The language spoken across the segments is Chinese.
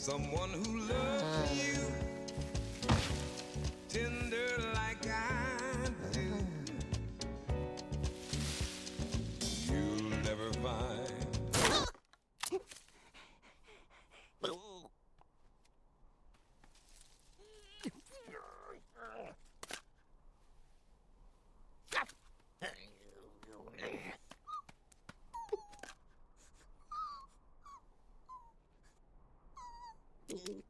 someone who mhm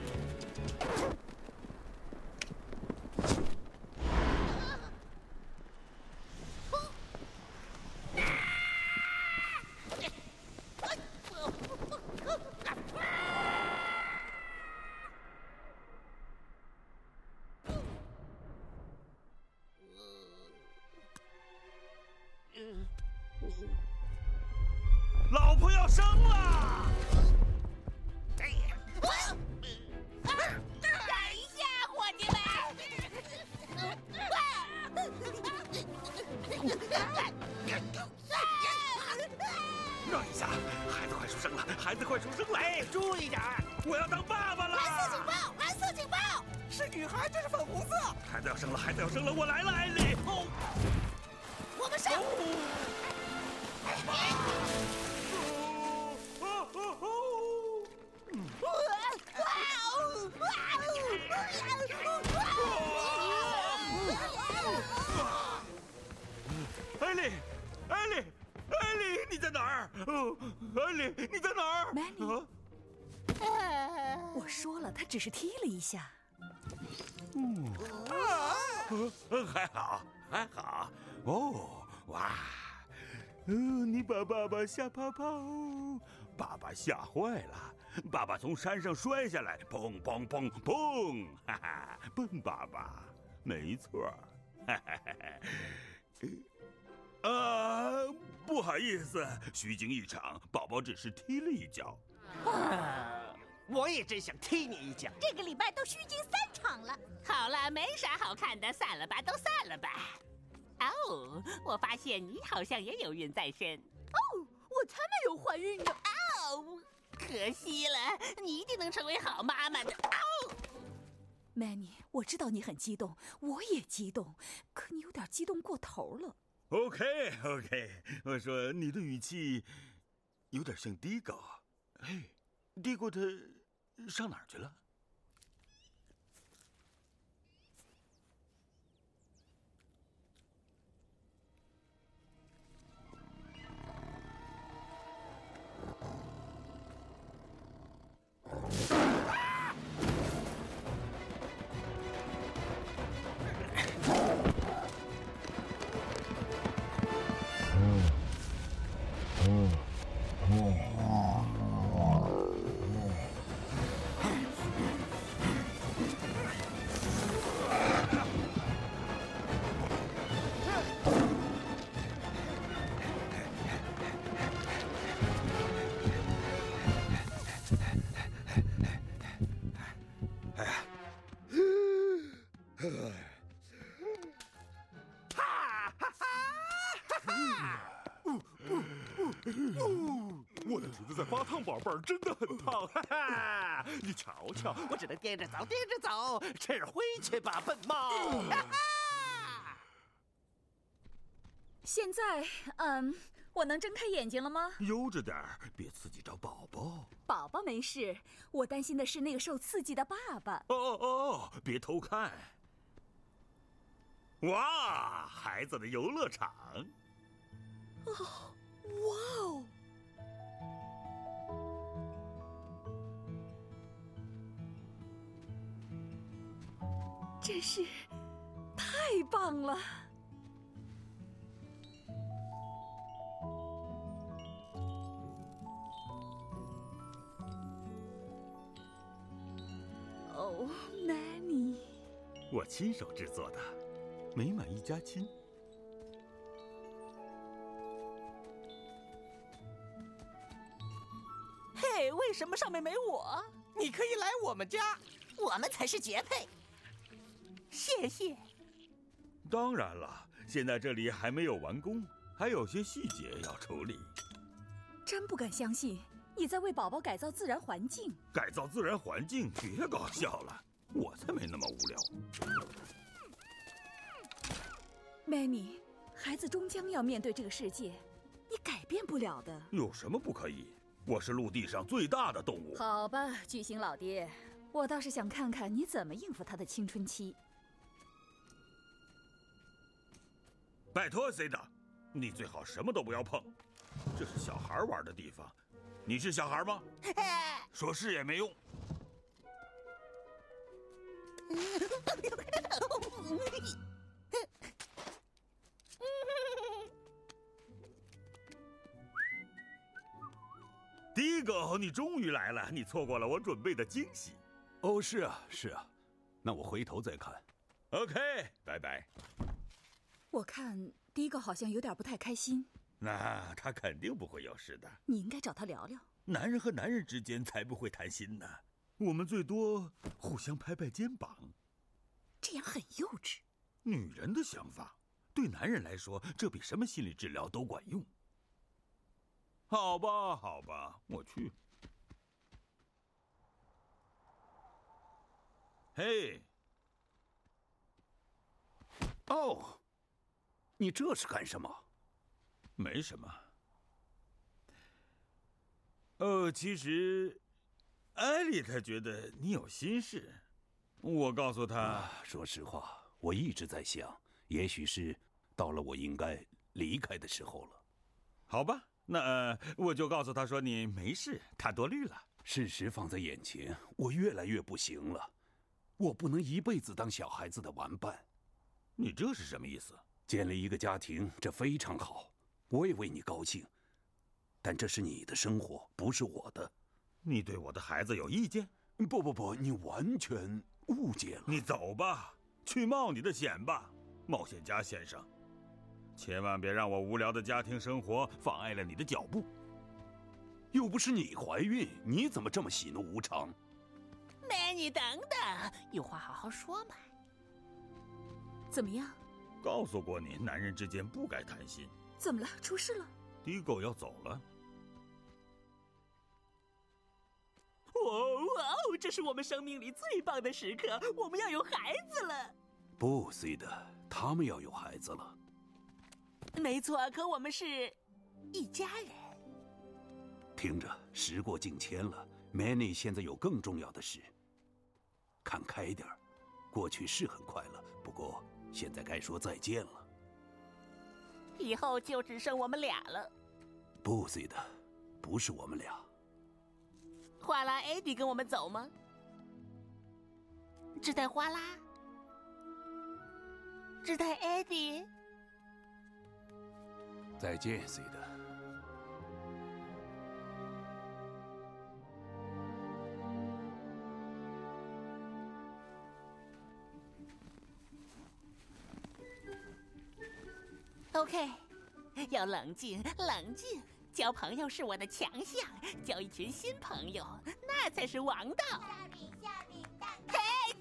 只是踢了一下。呃还好，还好。哦，哇，呃，你把爸爸吓跑跑，爸爸吓坏了，爸爸从山上摔下来，砰砰砰砰，哈哈，笨爸爸，没错儿，哈哈哈哈。啊，不好意思，虚惊一场，宝宝只是踢了一脚。我也真想踢你一脚。这个礼拜都虚惊三场了。好了，没啥好看的，散了吧，都散了吧。哦，我发现你好像也有孕在身。哦，我才没有怀孕呢。哦，可惜了，你一定能成为好妈妈的。哦，Manny，我知道你很激动，我也激动，可你有点激动过头了。OK OK，我说你的语气有点像迪狗。哎，帝国他上哪去了？哈哈哈哈哈！我的裙子在发烫宝贝儿真的很烫哈哈！你瞧瞧我只能颠着走颠着走吃灰去吧笨猫。现在嗯我能睁开眼睛了吗？悠着点儿别刺激着宝宝。宝宝没事我担心的是那个受刺激的爸爸。哦哦哦别偷看。哇，孩子的游乐场！哦，哇哦！真是太棒了！哦，Nanny，我亲手制作的，美满一家亲。嘿，为什么上面没我？你可以来我们家，我们才是绝配。谢谢。当然了，现在这里还没有完工，还有些细节要处理。真不敢相信你在为宝宝改造自然环境。改造自然环境，别搞笑了，我才没那么无聊。Manny，孩子终将要面对这个世界，你改变不了的。有什么不可以？我是陆地上最大的动物。好吧，巨星老爹，我倒是想看看你怎么应付他的青春期。拜托，C 的，你最好什么都不要碰，这是小孩玩的地方。你是小孩吗？说是也没用。第一个，你终于来了，你错过了我准备的惊喜。哦，是啊，是啊，那我回头再看。OK，拜拜。我看第一个好像有点不太开心，那他肯定不会有事的。你应该找他聊聊。男人和男人之间才不会谈心呢，我们最多互相拍拍肩膀。这样很幼稚。女人的想法，对男人来说，这比什么心理治疗都管用。好吧，好吧，我去。嘿，哦，你这是干什么？没什么。呃，其实，艾丽她觉得你有心事，我告诉她，啊，说实话，我一直在想，也许是到了我应该离开的时候了。好吧，那、呃、我就告诉他说你没事，他多虑了。事实放在眼前，我越来越不行了，我不能一辈子当小孩子的玩伴。你这是什么意思？建立一个家庭，这非常好，我也为你高兴。但这是你的生活，不是我的。你对我的孩子有意见？不不不，你完全误解了。你走吧，去冒你的险吧，冒险家先生。千万别让我无聊的家庭生活妨碍了你的脚步。又不是你怀孕，你怎么这么喜怒无常？美女，等等，有话好好说嘛。怎么样？告诉过你，男人之间不该谈心。怎么了？出事了？迪狗要走了。哦哇哦！这是我们生命里最棒的时刻，我们要有孩子了。不，C 的，他们要有孩子了。没错，可我们是一家人。听着，时过境迁了，Manny 现在有更重要的事。看开点儿，过去是很快乐，不过现在该说再见了。以后就只剩我们俩了。不，C 的，不是我们俩。哗啦，艾迪跟我们走吗？只带哗啦，只带艾迪。再见，C 的。OK，要冷静，冷静。交朋友是我的强项，交一群新朋友那才是王道。下饼下饼蛋嘿，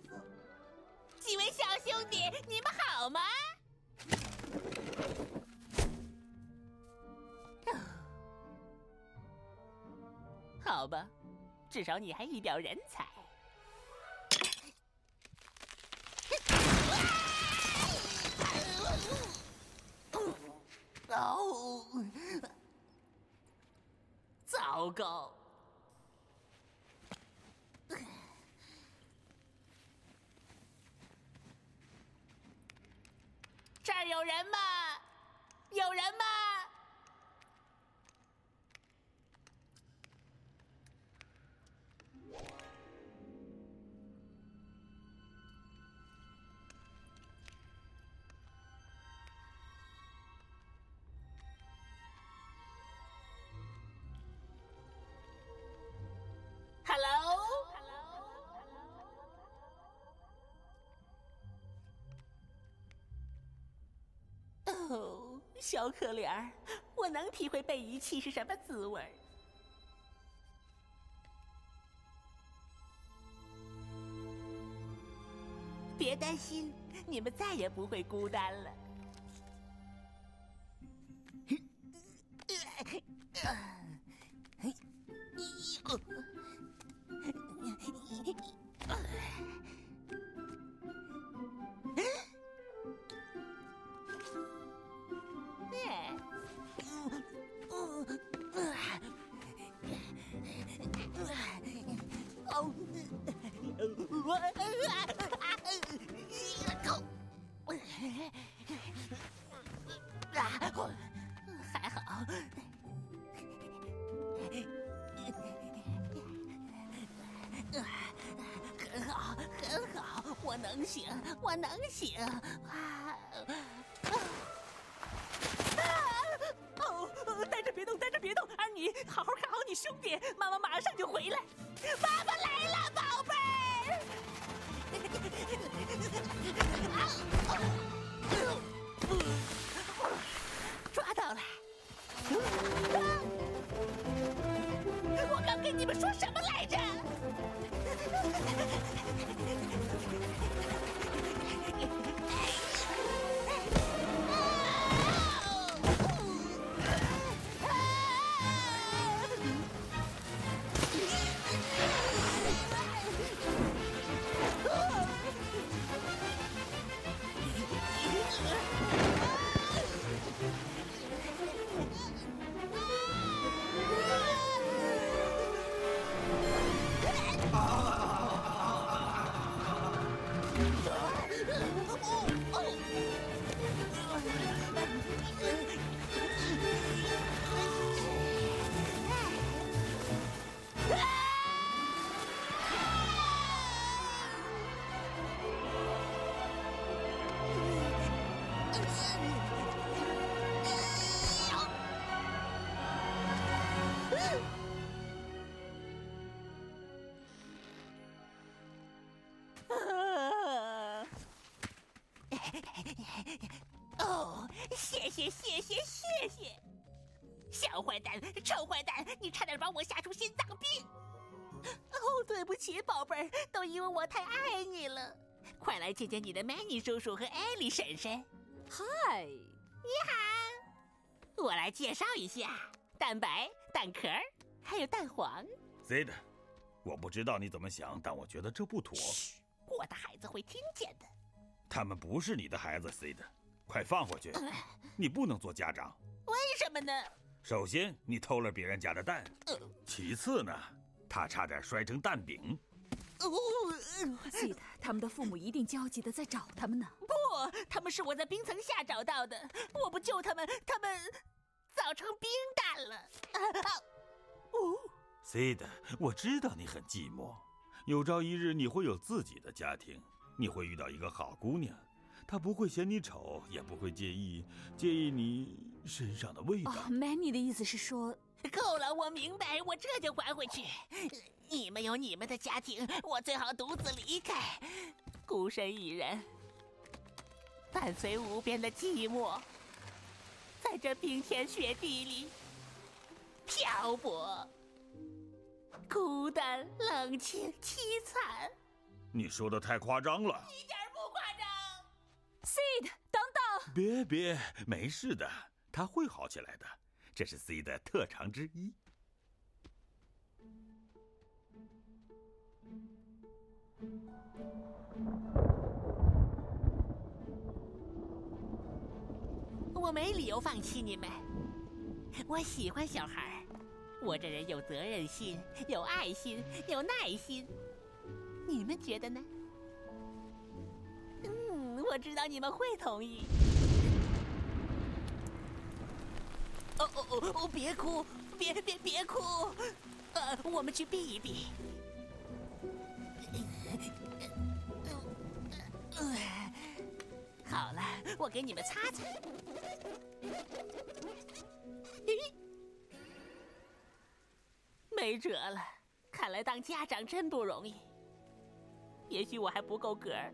几位小兄弟，你们好吗？好吧，至少你还一表人才。哦，糟糕！这儿有人吗？有人吗？小可怜儿，我能体会被遗弃是什么滋味。别担心，你们再也不会孤单了。还好。很好，很好，我能行，我能行。啊啊！哦，待着别动，待着别动，儿女，好好看好你兄弟，妈妈马上就回来。爸爸来了，宝贝。Thank you. 哦，谢谢谢谢谢谢！小坏蛋，臭坏蛋，你差点把我吓出心脏病！哦，对不起，宝贝儿，都因为我太爱你了。快来见见你的曼妮叔叔和艾莉婶婶。嗨，你好，我来介绍一下：蛋白、蛋壳儿，还有蛋黄。Zed，我不知道你怎么想，但我觉得这不妥。我的孩子会听见的。他们不是你的孩子，Sid，快放回去！你不能做家长。为什么呢？首先，你偷了别人家的蛋；呃其次呢，他差点摔成蛋饼。哦，记得他们的父母一定焦急的在找他们呢。不，他们是我在冰层下找到的。我不救他们，他们早成冰蛋了。啊哦，，Sid，我知道你很寂寞，有朝一日你会有自己的家庭，你会遇到一个好姑娘，她不会嫌你丑，也不会介意介意你身上的味道。哦，Manny 的意思是说，够了，我明白，我这就还回去。你们有你们的家庭，我最好独自离开，孤身一人，伴随无边的寂寞，在这冰天雪地里漂泊，孤单、冷清、凄惨，你说的太夸张了，一点不夸张。seed 等等。别别，没事的，他会好起来的，这是 seed 的特长之一。我没理由放弃你们。我喜欢小孩，我这人有责任心，有爱心，有耐心。你们觉得呢？嗯，我知道你们会同意。哦哦哦哦！别哭，别别别哭。呃，我们去避一避。好了，我给你们擦擦。没辙了，看来当家长真不容易。也许我还不够格儿。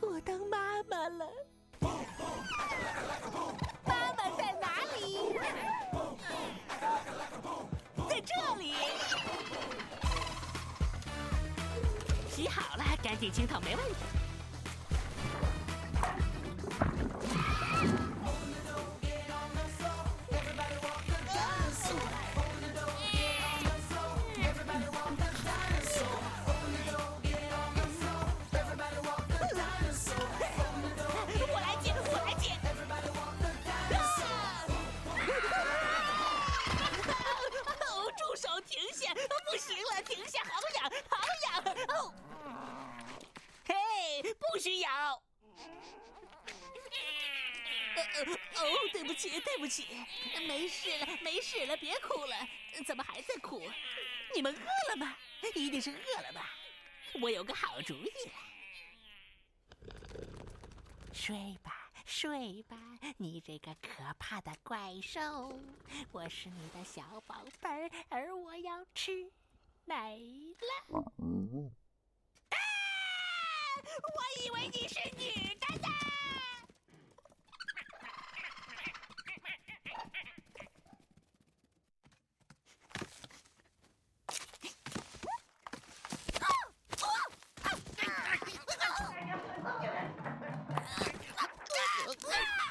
我当妈妈了。妈妈在哪里？在这里。洗好了，干净清透，没问题。大的怪兽，我是你的小宝贝，而我要吃奶了。啊。我以为你是女的呢。啊。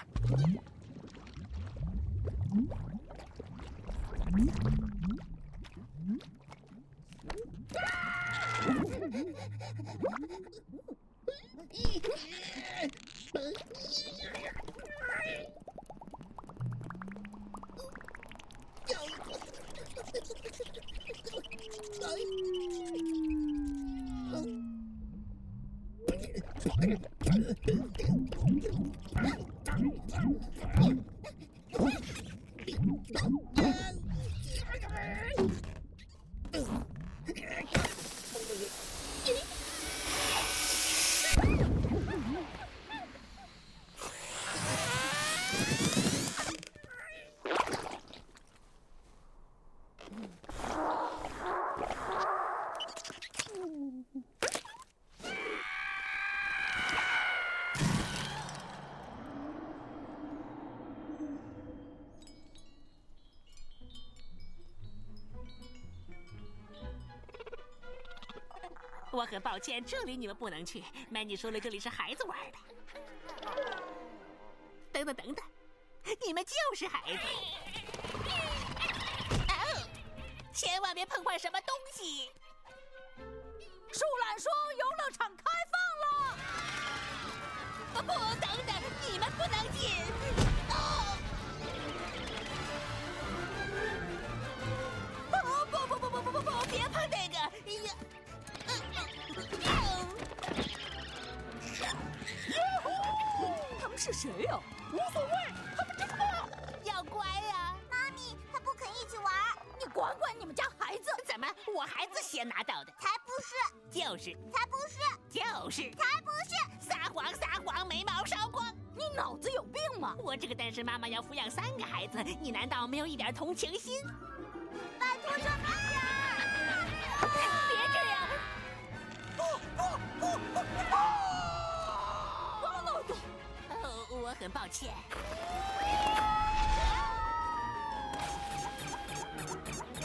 Oh, 很抱歉，这里你们不能去。曼妮说了，这里是孩子玩的。等等等等，你们就是孩子。哦，千万别碰坏什么东西。树懒说游乐场开放了。不 不，等等，你们不能进。谁呀、无所谓，他们真棒，要乖呀、妈咪，他不肯一起玩。你管管你们家孩子！怎么，我孩子先拿到的？才不是，就是才不是，就是，才不是！撒谎撒谎，眉毛烧光。你脑子有病吗？我这个单身妈妈要抚养三个孩子，你难道没有一点同情心？拜托这么别这样！哦，我很抱歉。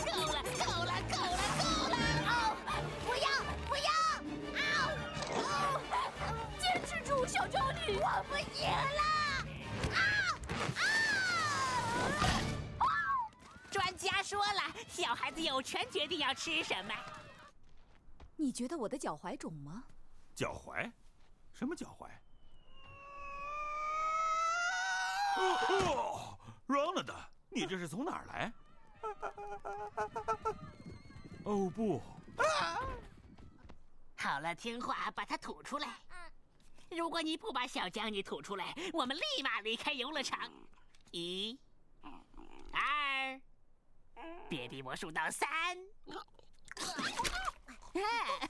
够了，够了，够了，够了！哦，不要，不要！啊！哦，坚持住，小娇女！我不行了！啊啊！专家说了，小孩子有权决定要吃什么。你觉得我的脚踝肿吗？脚踝？什么脚踝？哦，Ronald，你这是从哪儿来？哦不，好了，听话，把它吐出来。如果你不把小江你吐出来，我们立马离开游乐场。一、二，别逼我数到三。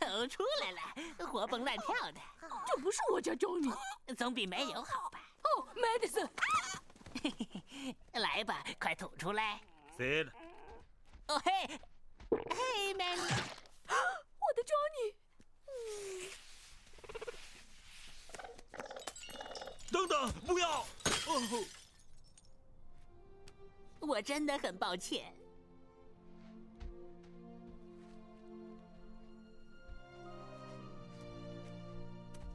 哦，出来了，活蹦乱跳的，这不是我家娇女。总比没有好吧？哦，Madison，来吧，快吐出来。Sid，哦嘿，嘿，man，我的娇女。等等，不要！哦，我真的很抱歉。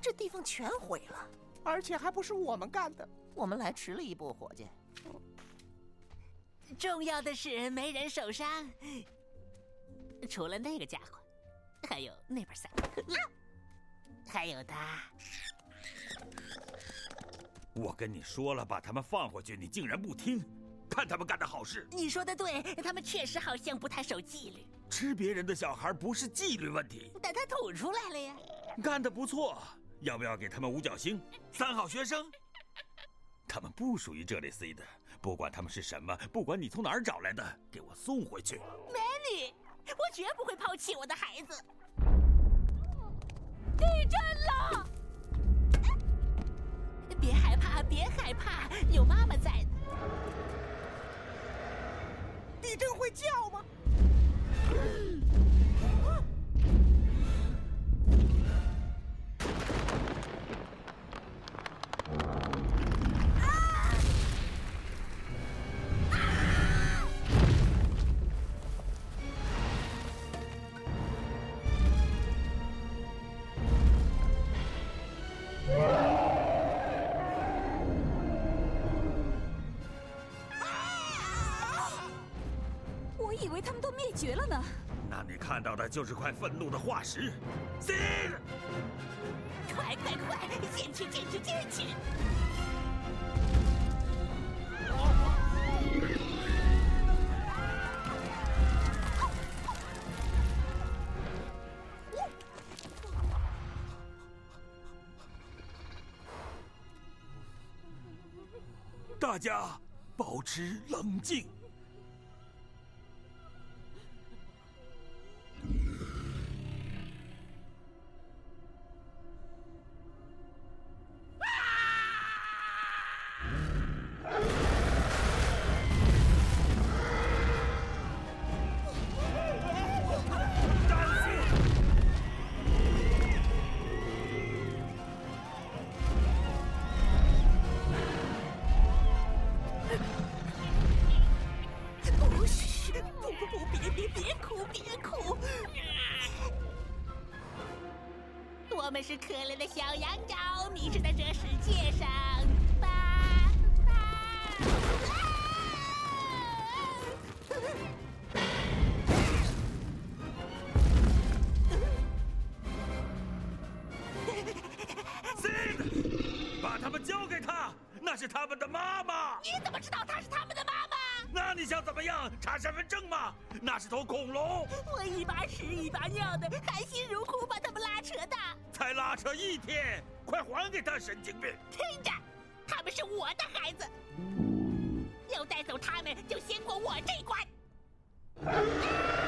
这地方全毁了，而且还不是我们干的。我们来迟了一步，伙计。重要的是没人受伤，除了那个家伙，还有那边三个，还有他。我跟你说了，把他们放回去，你竟然不听，看他们干的好事。你说的对，他们确实好像不太守纪律，吃别人的小孩不是纪律问题，但他吐出来了呀。干得不错。要不要给他们五角星？三好学生。他们不属于这里 C 的，不管他们是什么，不管你从哪儿找来的，给我送回去。美女我绝不会抛弃我的孩子。地震了！别害怕，别害怕，有妈妈在。地震会叫吗？就是块愤怒的化石。C，快快快，进去进去进去！大家保持冷静。是他们的妈妈。你怎么知道她是他们的妈妈？那你想怎么样？查身份证吗？那是头恐龙，我一把屎一把尿的，含辛茹苦把他们拉扯大。才拉扯一天，快还给他，神经病！听着，他们是我的孩子，要带走他们，就先过我这关。C，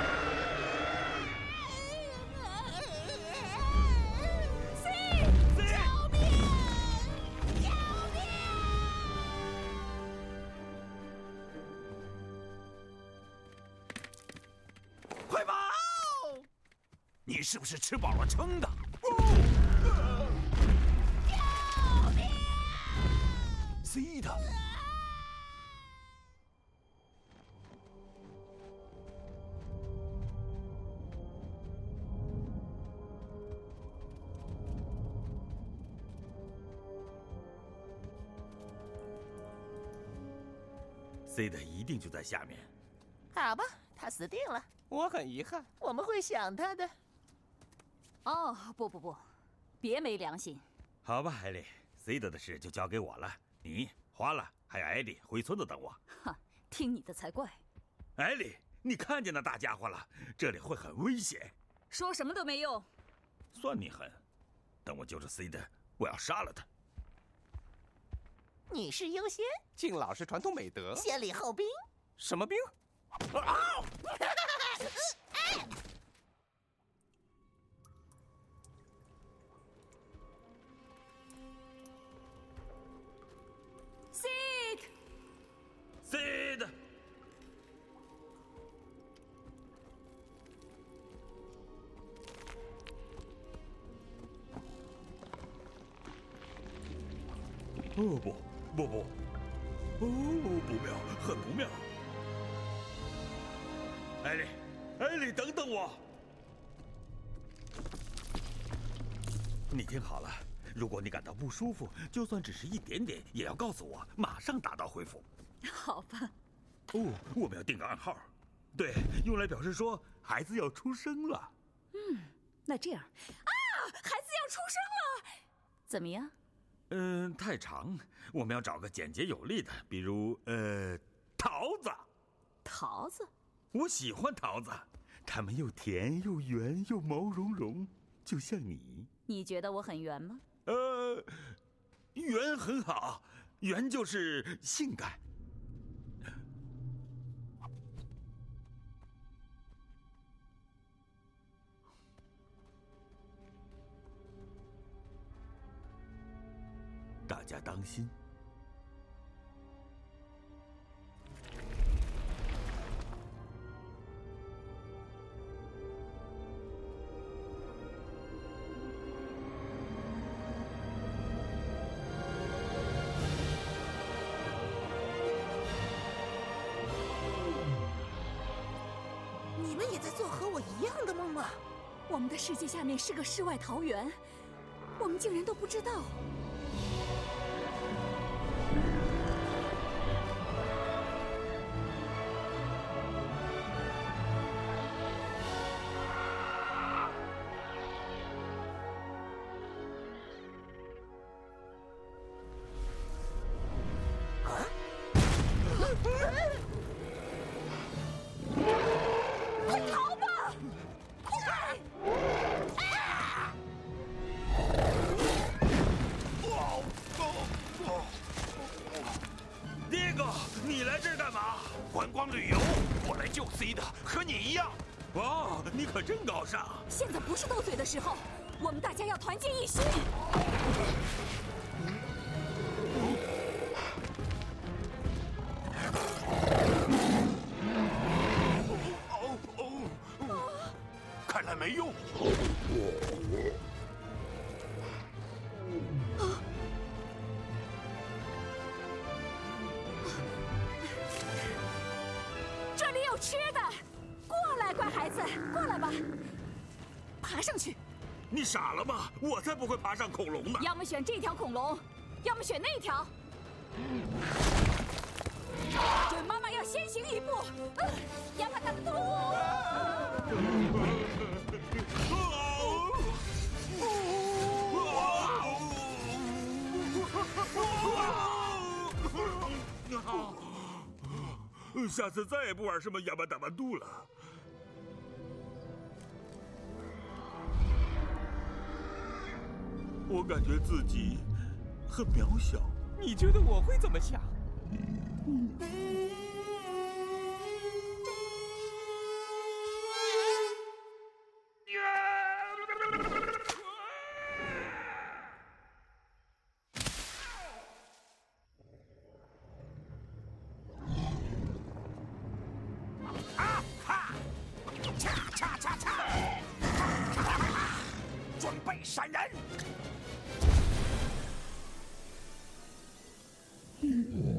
是不是吃饱了撑的？救命！C 的，C 的一定就在下面。好吧，他死定了，我很遗憾，我们会想他的。哦，不不不，别没良心！好吧，艾莉，C 的的事就交给我了。你、花了还有艾莉回村子等我。哈，听你的才怪！艾莉，你看见那大家伙了？这里会很危险。说什么都没用。算你狠！等我救出 C 的，我要杀了他。女士优先，敬老是传统美德。先礼后兵。什么兵？Sick，不不不，哦不妙，很不妙。艾莉，艾莉，等等我！你听好了，如果你感到不舒服，就算只是一点点，也要告诉我，马上打道恢复。好吧，哦，我们要定个暗号，对，用来表示说孩子要出生了。嗯那这样啊，孩子要出生了，怎么样？嗯、太长，我们要找个简洁有力的，比如呃，桃子。桃子，我喜欢桃子，它们又甜又圆又毛茸茸，就像你。你觉得我很圆吗？呃，圆很好，圆就是性感。心。你们也在做和我一样的梦吗？我们的世界下面是个世外桃源，我们竟然都不知道。上去。你傻了吗？我才不会爬上恐龙呢！要么选这条恐龙，要么选那条。准妈妈要先行一步。呃亚马达嘟！下次再也不玩什么亚巴达巴杜了。我感觉自己很渺小。你觉得我会怎么想？恰恰恰恰！准备闪人！Mm-hmm.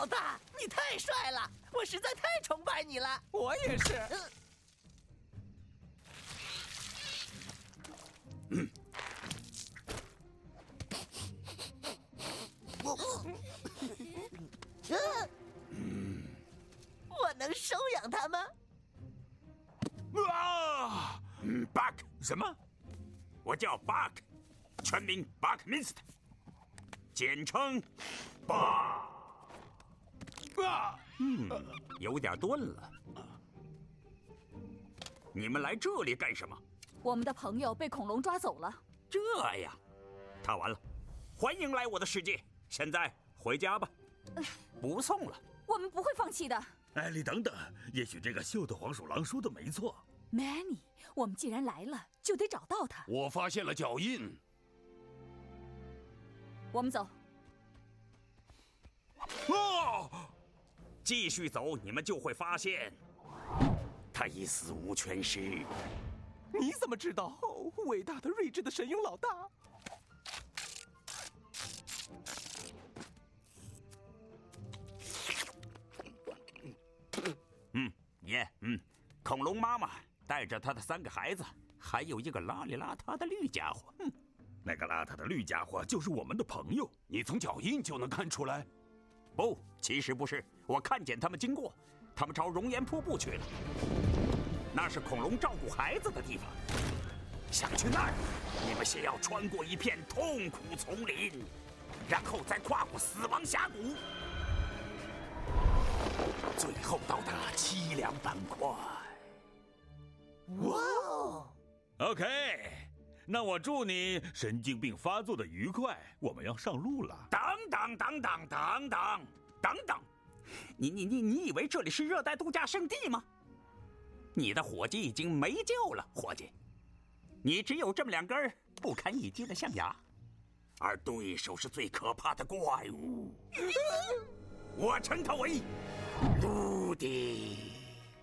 老大，你太帅了，我实在太崇拜你了。我也是。我能收养他吗？啊！嗯，Buck 什么？我叫 Buck，全名 Buckminster，简称 Buck。啊，嗯，有点钝了。你们来这里干什么？我们的朋友被恐龙抓走了。这样，他完了。欢迎来我的世界。现在回家吧，不送了。我们不会放弃的艾莉，等等，也许这个秀的黄鼠狼说的没错。，Manny。我们既然来了，就得找到他。我发现了脚印。我们走。继续走，你们就会发现，他已死无全尸。你怎么知道？哦，伟大的、睿智的神勇老大！嗯，耶，嗯，恐龙妈妈带着她的三个孩子，还有一个邋里邋遢的绿家伙。嗯，那个邋遢的绿家伙就是我们的朋友。你从脚印就能看出来。不，其实不是，我看见他们经过，他们朝熔岩瀑布去了。那是恐龙照顾孩子的地方。想去那儿，你们先要穿过一片痛苦丛林，然后再跨过死亡峡谷，最后到达凄凉板块。哇哦！OK，那我祝你神经病发作的愉快。我们要上路了。等等等等等等等等，你你你你以为这里是热带度假胜地吗？你的伙计已经没救了，伙计，你只有这么两根不堪一击的象牙，而对手是最可怕的怪物。我称他为卢迪。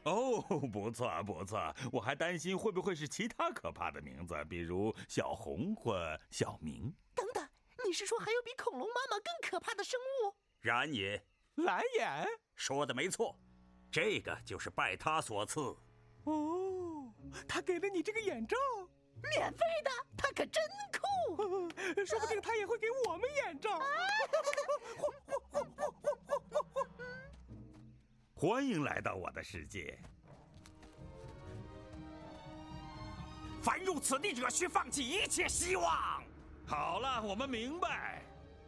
哦，不错不错，我还担心会不会是其他可怕的名字，比如小红或小明。等等，你是说还有比恐龙妈妈更可怕的生物？然也，蓝眼。说的没错，这个就是拜他所赐。哦，他给了你这个眼罩，免费的，他可真酷！说不定他也会给我们眼罩。欢迎来到我的世界。凡入此地者，需放弃一切希望。好了，我们明白，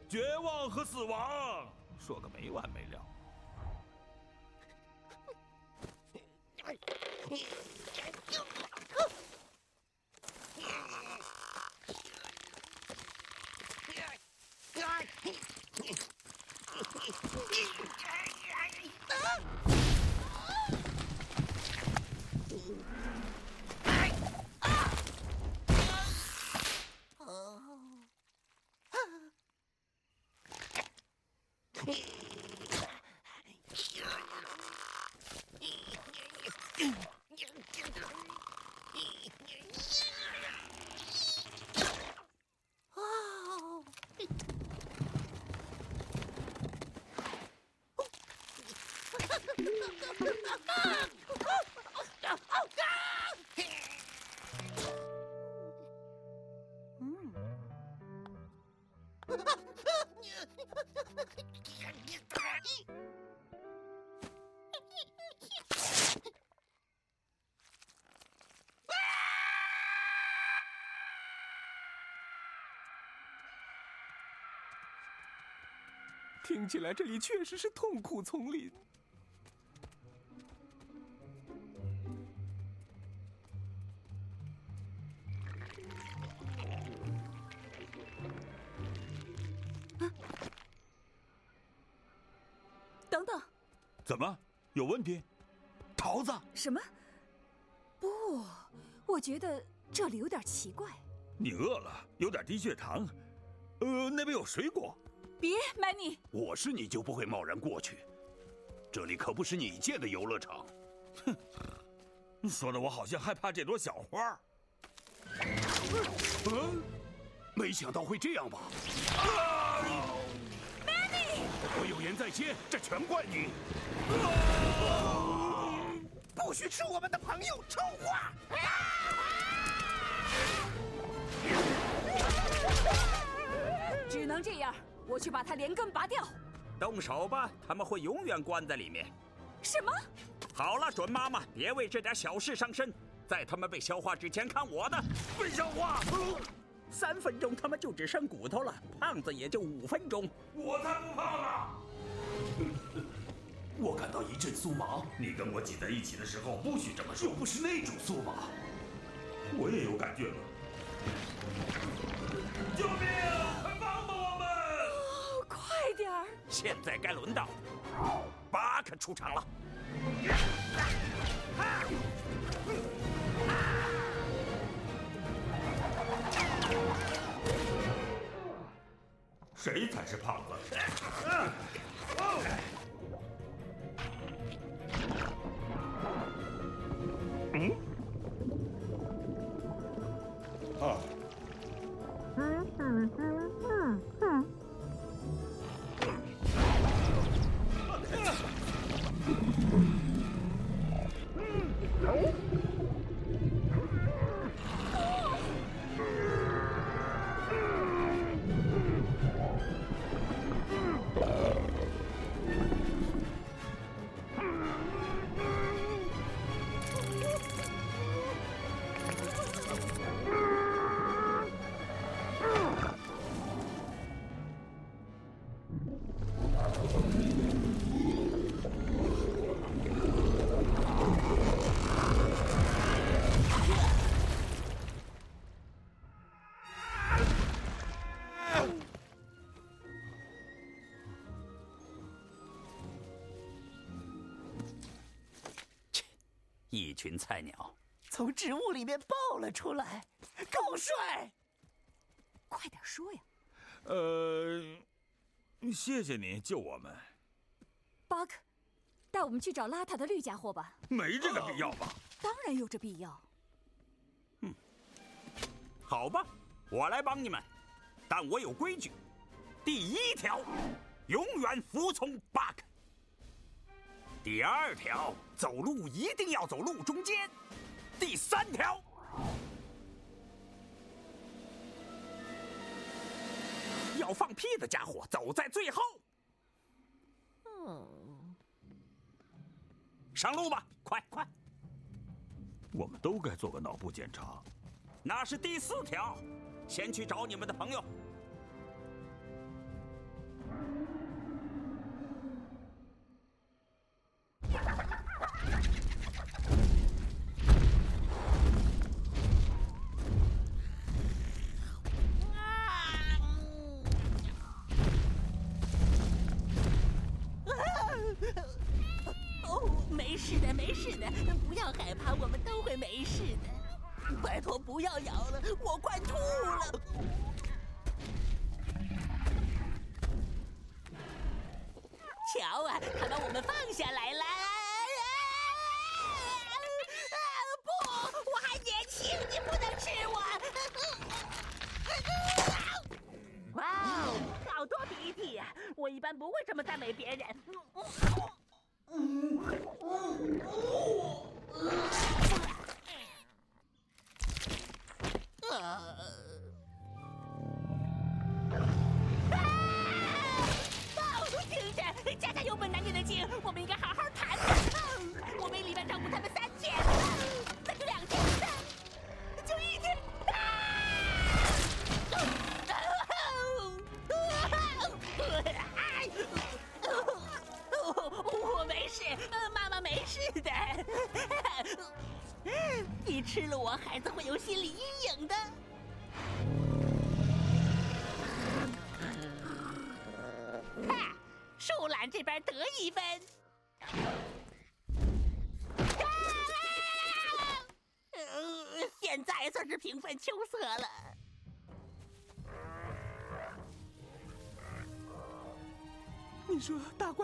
绝望和死亡，说个没完没了。听起来这里确实是痛苦丛林。等等，怎么有问题？桃子，什么？不，我觉得这里有点奇怪。你饿了，有点低血糖。呃，那边有水果。别，曼妮，我是你就不会贸然过去。这里可不是你建的游乐场。哼，说的我好像害怕这朵小花。嗯，没想到会这样吧？曼妮，我有言在先，这全怪你。不许吃我们的朋友，臭花！只能这样，我去把它连根拔掉。动手吧，他们会永远关在里面。什么？好了，准妈妈，别为这点小事伤身。在他们被消化之前，看我的！被消化？三分钟，他们就只剩骨头了。胖子也就五分钟。我才不胖呢！我感到一阵酥麻。你跟我挤在一起的时候，不许这么说。又不是那种酥麻。我也有感觉了。救命！现在该轮到巴克出场了。谁才是胖子？群菜鸟从植物里面爆了出来，够帅！快点说呀！呃，谢谢你救我们。巴克，带我们去找邋遢的绿家伙吧。没这个必要吧？当然有这必要。嗯，好吧，我来帮你们，但我有规矩。第一条，永远服从巴克。第二条，走路一定要走路中间。第三条，要放屁的家伙走在最后。嗯，上路吧，快快！我们都该做个脑部检查。那是第四条，先去找你们的朋友。要害怕，我们都会没事的。拜托，不要摇了，我快吐了。瞧啊！他把我们放下来了！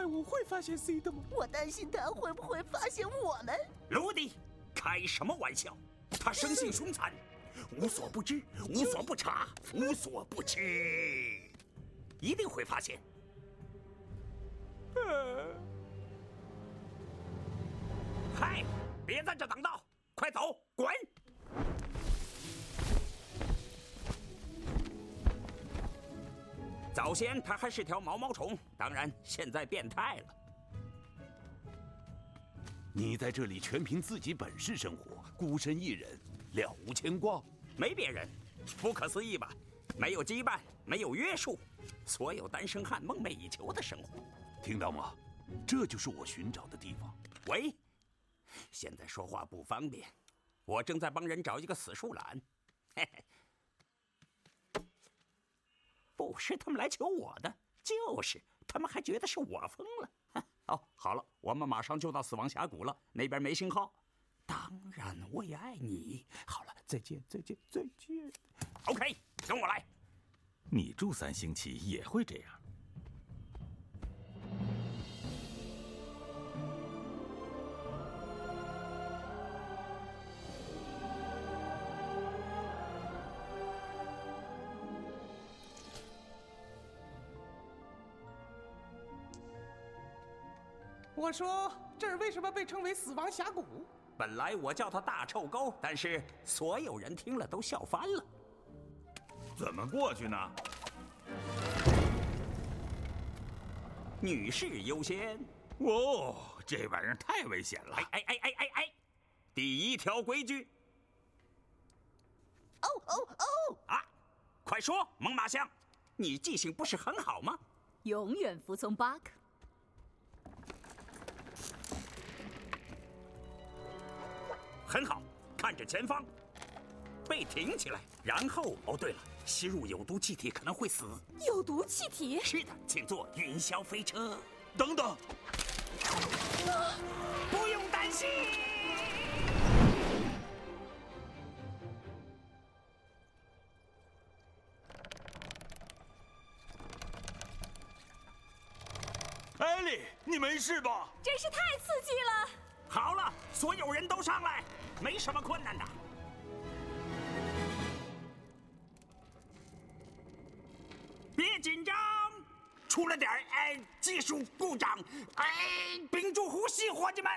说大怪物会发现 C 的吗？我担心他会不会发现我们。卢迪，开什么玩笑？他生性凶残，无所不知，无所不察，无所不吃，一定会发现。先他还是条毛毛虫，当然现在变态了。你在这里全凭自己本事生活，孤身一人，了无牵挂。没别人，不可思议吧？没有羁绊，没有约束，所有单身汉梦寐以求的生活。听到吗？这就是我寻找的地方。喂，现在说话不方便，我正在帮人找一个死树懒。嘿嘿。不是他们来求我的，就是他们还觉得是我疯了。哦，好了，我们马上就到死亡峡谷了，那边没信号。当然，我也爱你。好了，再见，再见，再见。OK，跟我来。你住三星期也会这样。我说这儿为什么被称为死亡峡谷？本来我叫它大臭沟，但是所有人听了都笑翻了。怎么过去呢？女士优先。哦，这玩意儿太危险了！哎哎哎哎哎哎！第一条规矩。哦哦哦！啊，快说，猛犸象，你记性不是很好吗？永远服从巴克。很好，看着前方，背挺起来，然后哦，对了，吸入有毒气体可能会死。有毒气体？是的，请坐云霄飞车。等等，不用担心。艾莉，你没事吧？真是太刺激了！好了，所有人都上来，没什么困难的。别紧张，出了点儿哎技术故障，哎，屏住呼吸，伙计们。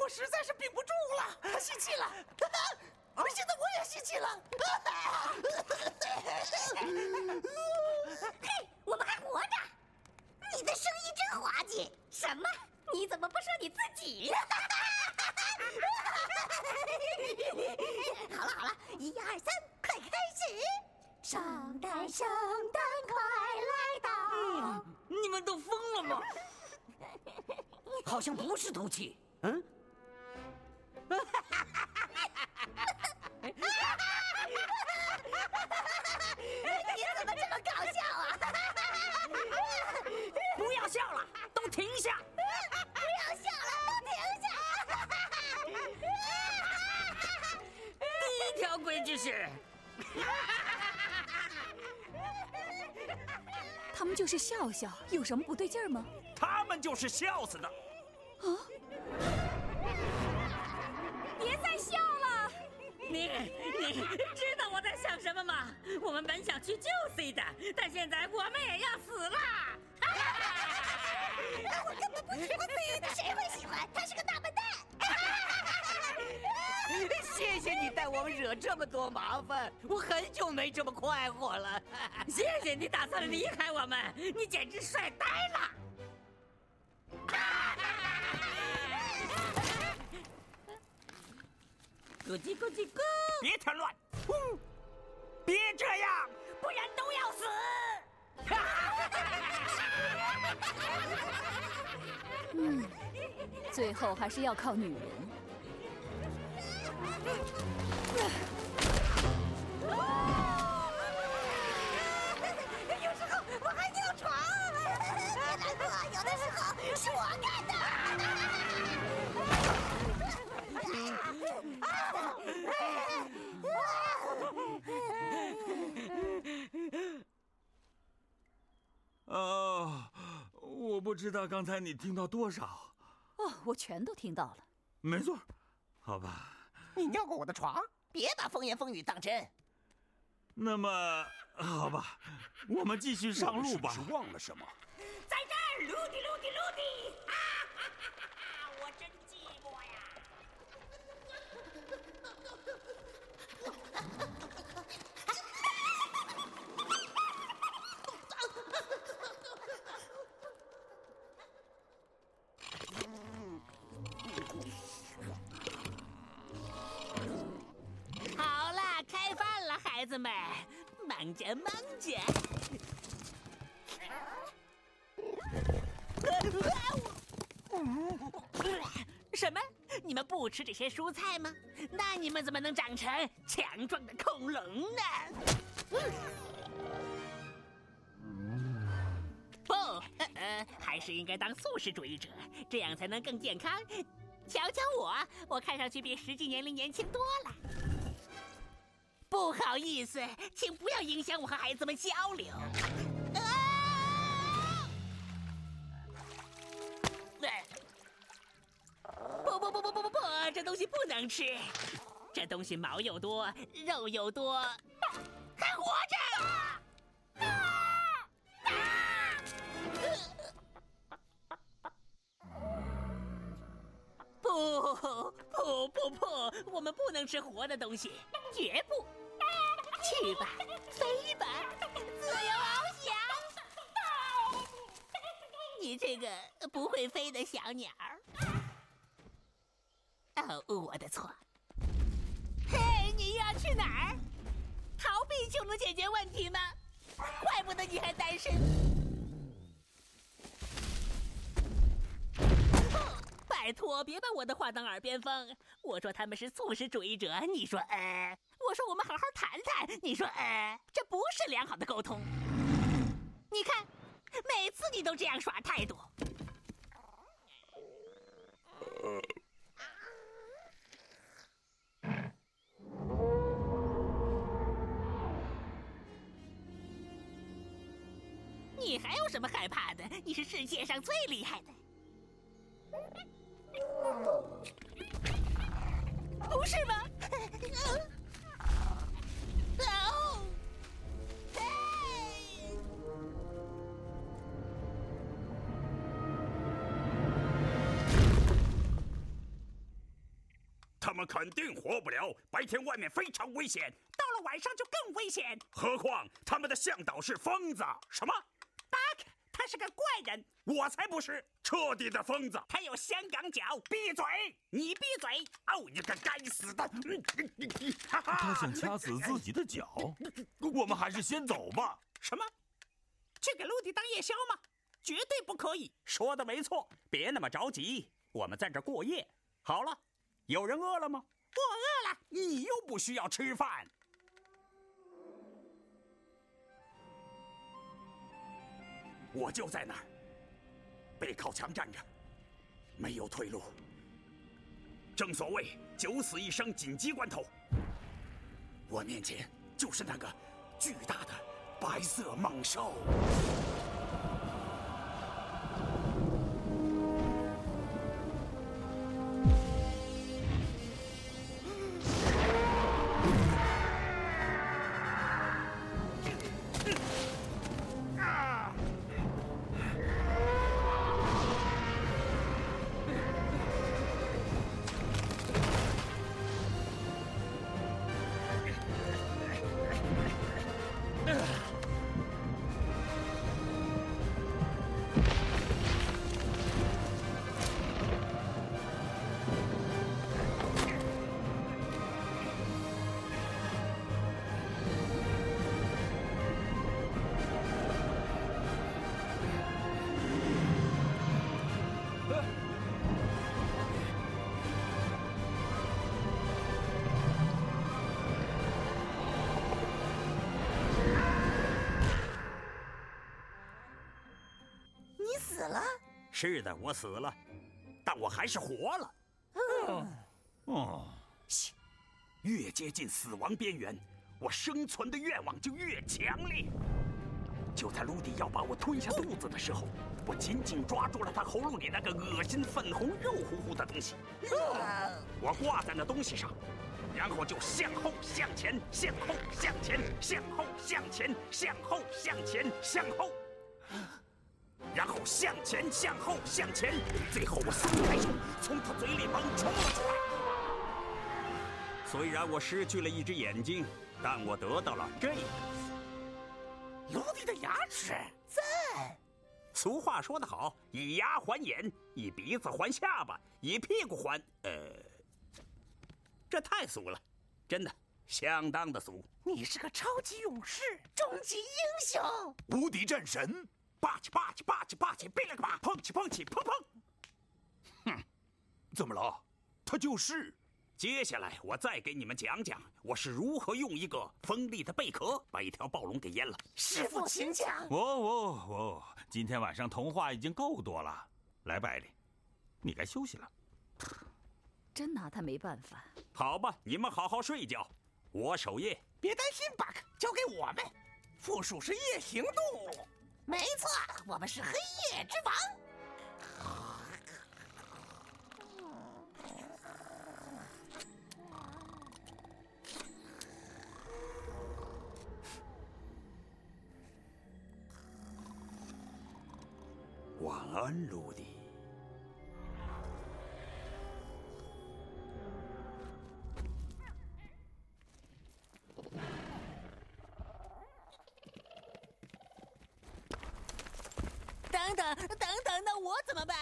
我实在是屏不住了，我吸气了。现在我也吸气了。嘿，我们还活着！你的声音真滑稽。什么？你怎么不说你自己呢？好了好了，一二三，快开始！圣诞圣诞快来到。你们都疯了吗？好像不是毒气。嗯。你怎么这么搞笑啊？不要笑了，都停下！不要笑了，都停下！第一条规矩是，他们就是笑笑，有什么不对劲儿吗？他们就是笑死的。啊！别再笑了！你你知道我在想什么吗？我们本想去救 C 的，但现在我们也要死了。我根本不喜欢飞鱼，谁会喜欢？他是个大笨蛋。谢谢你带我们惹这么多麻烦，我很久没这么快活了。谢谢你打算离开我们，你简直帅呆了。咕叽咕叽咕！别添乱，别这样，不然都要死。嗯，最后还是要靠女人。有时候我还尿床，别难过，有的时候是我干的。啊，我不知道刚才你听到多少。哦，我全都听到了。没错，好吧。你尿过我的床？别把风言风语当真。那么，好吧，我们继续上路吧。是忘了什么？在这儿，陆地，陆地，陆地！啊哈哈哈！我真孩子们，忙着忙着。什么？你们不吃这些蔬菜吗？那你们怎么能长成强壮的恐龙呢？不，还是应该当素食主义者，这样才能更健康。瞧瞧我，我看上去比实际年龄年轻多了。不好意思，请不要影响我和孩子们交流。啊！不不不不不不不，这东西不能吃，这东西毛又多，肉又多，还活着。不不不不，我们不能吃活的东西，绝不！去吧，飞吧，自由翱翔！你这个不会飞的小鸟哦，我的错。嘿，你又要去哪儿？逃避就能解决问题吗？怪不得你还单身。拜托，别把我的话当耳边风。我说他们是素食主义者，你说呃；我说我们好好谈谈，你说呃，这不是良好的沟通。你看，每次你都这样耍态度。你还有什么害怕的？你是世界上最厉害的。不是吗？哦，他们肯定活不了，白天外面非常危险，到了晚上就更危险。何况他们的向导是疯子。什么？他是个怪人。我才不是，彻底的疯子。他有香港脚。闭嘴！你闭嘴！哦，你个该死的！他想掐死自己的脚。我们还是先走吧。什么？去给陆地当夜宵吗？绝对不可以！说的没错，别那么着急。我们在这过夜。好了，有人饿了吗？我饿了。你又不需要吃饭。我就在那儿，背靠墙站着，没有退路。正所谓九死一生，紧急关头。我面前就是那个巨大的白色猛兽。是的，我死了，但我还是活了。哦，越接近死亡边缘，我生存的愿望就越强烈。就在卢迪要把我吞下肚子的时候，我紧紧抓住了他喉咙里那个恶心、粉红、肉乎乎的东西。我挂在那东西上，然后就向后、向前、向后、向前、向后、向前、向后、向前、向后，然后向前、向后、向前，最后我松开手，从他嘴里猛冲了出来。虽然我失去了一只眼睛，但我得到了这个。卢迪的牙齿，在！俗话说得好，以牙还眼，以鼻子还下巴，以屁股还……呃，这太俗了，真的，相当的俗。你是个超级勇士，终极英雄，无敌战神，霸气霸气霸气霸气，贝了个吧，砰起碰起砰砰！哼，怎么了？他就是。接下来我再给你们讲讲我是如何用一个锋利的贝壳把一条暴龙给淹了。师傅，请讲。哦哦哦！今天晚上童话已经够多了，来，百里，你该休息了。真拿他没办法。好吧，你们好好睡一觉，我守夜。别担心巴克交给我们。负鼠是夜行动物。没错，我们是黑夜之王。晚安，卢迪。我怎么办？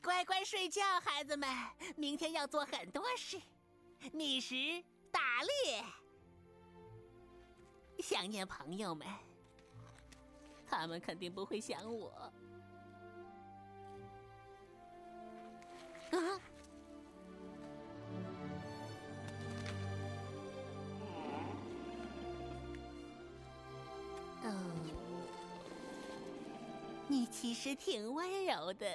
乖乖睡觉，孩子们，明天要做很多事：觅食、打猎。想念朋友们，他们肯定不会想我。啊！哦，你其实挺温柔的。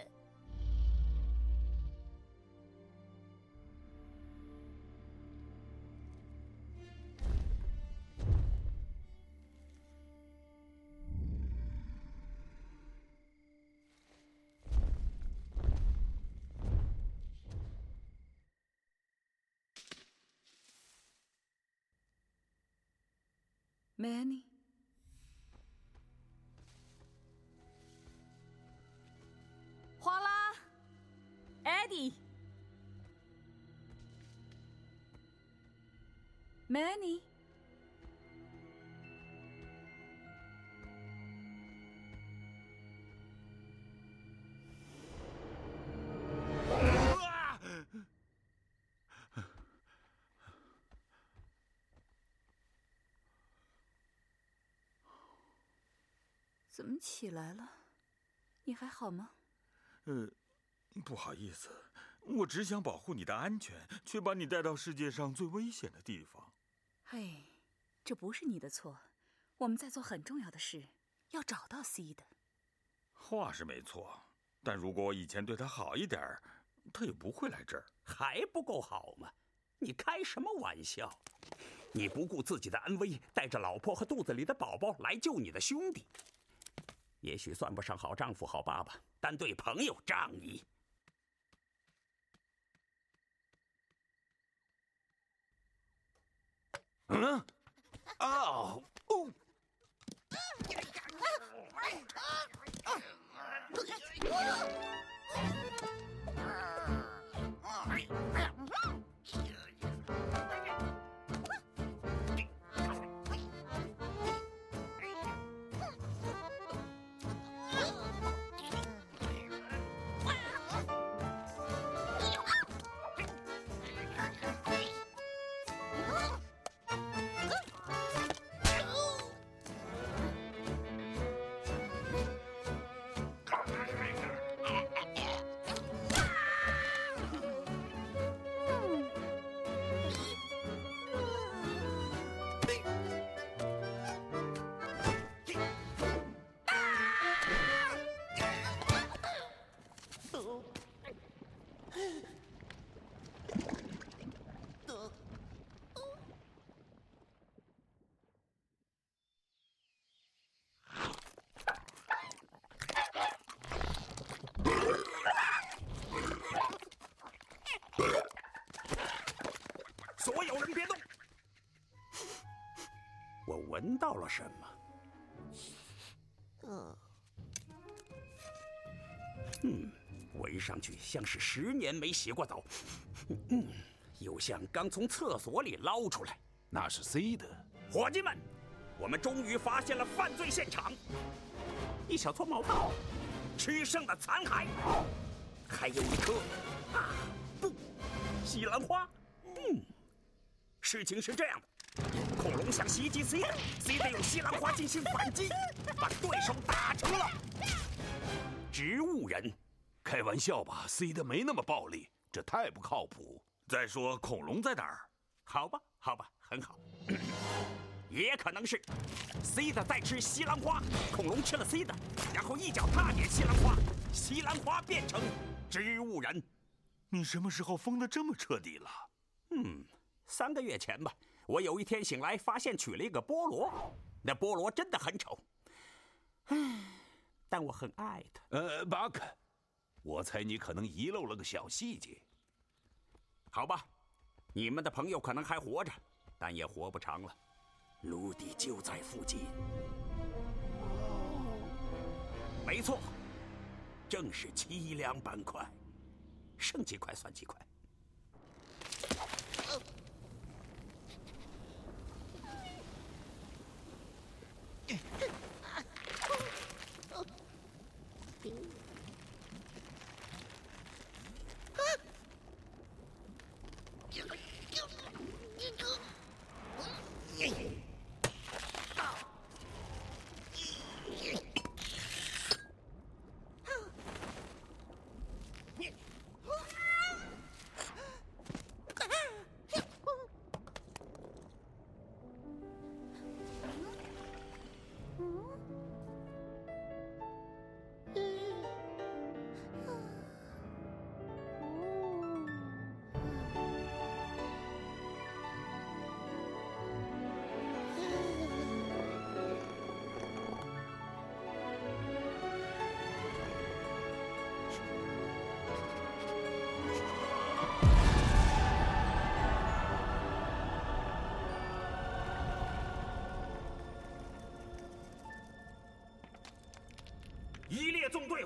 Manny? Hola, Eddie! Manny? 怎么起来了？你还好吗？呃，不好意思，我只想保护你的安全，却把你带到世界上最危险的地方。嘿，这不是你的错，我们在做很重要的事，要找到 C 的。话是没错，但如果我以前对他好一点，他也不会来这儿。还不够好吗？你开什么玩笑？你不顾自己的安危，带着老婆和肚子里的宝宝来救你的兄弟。也许算不上好丈夫、好爸爸，但对朋友仗义。嗯？啊！哦！所有人别动！我闻到了什么？嗯，嗯，闻上去像是十年没洗过澡，嗯，又像刚从厕所里捞出来。那是 C 的。伙计们，我们终于发现了犯罪现场，一小撮毛发，吃剩的残骸，还有一颗啊不，西兰花。嗯，事情是这样的。恐龙想袭击 C 的，C 的 用西兰花进行反击，把对手打成了植物人。开玩笑吧，C 的没那么暴力，这太不靠谱。再说恐龙在哪儿？好吧，好吧，很好。也可能是 C 的在吃西兰花，恐龙吃了 C 的，然后一脚踏扁西兰花，西兰花变成植物人。你什么时候疯得这么彻底了？嗯，三个月前吧。我有一天醒来，发现娶了一个菠萝，那菠萝真的很丑，唉，但我很爱它。呃，巴克，我猜你可能遗漏了个小细节。好吧，你们的朋友可能还活着，但也活不长了。卢迪就在附近。没错，正是凄凉板块，剩几块算几块。Ugh!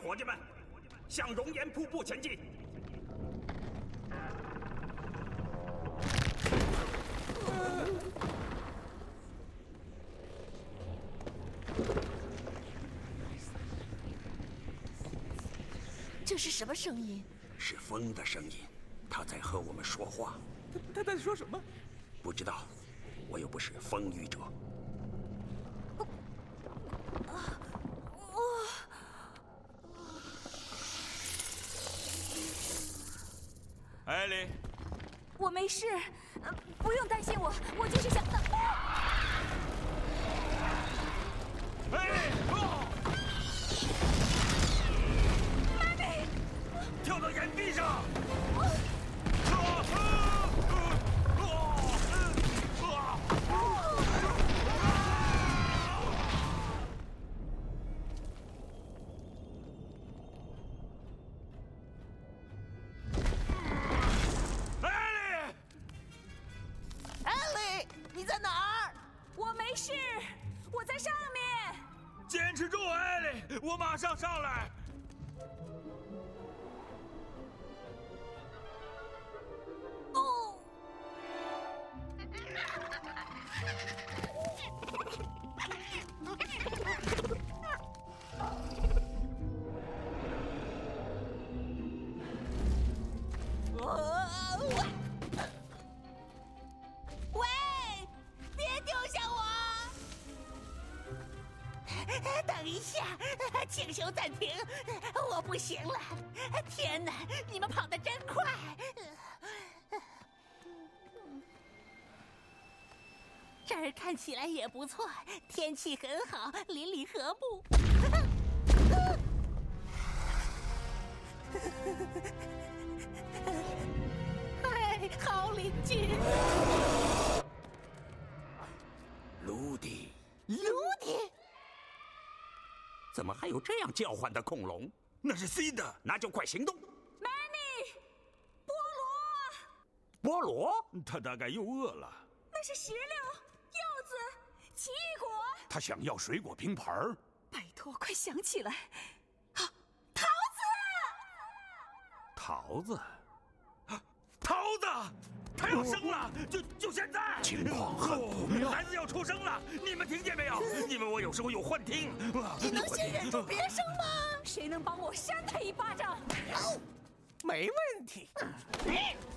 伙计们，向熔岩瀑布前进。这是什么声音？是风的声音，他在和我们说话。他他在说什么？不知道，我又不是风雨者。一下，请求暂停，我不行了。天哪，你们跑得真快！这儿看起来也不错，天气很好，邻里和睦。哎，好邻居！卢迪，卢迪，怎么还有这样叫唤的恐龙？那是 C 的，那就快行动！曼妮，菠萝，菠萝？他大概又饿了。那是石榴、柚子、奇异果。他想要水果拼盘儿。拜托，快想起来！啊，桃子！桃子，桃子，他要生了，就就现在！情况很不妙，孩子要出生了，你们听见没有？因为我有时候有幻听。你能先忍住别生吗？谁能帮我扇他一巴掌？没问题。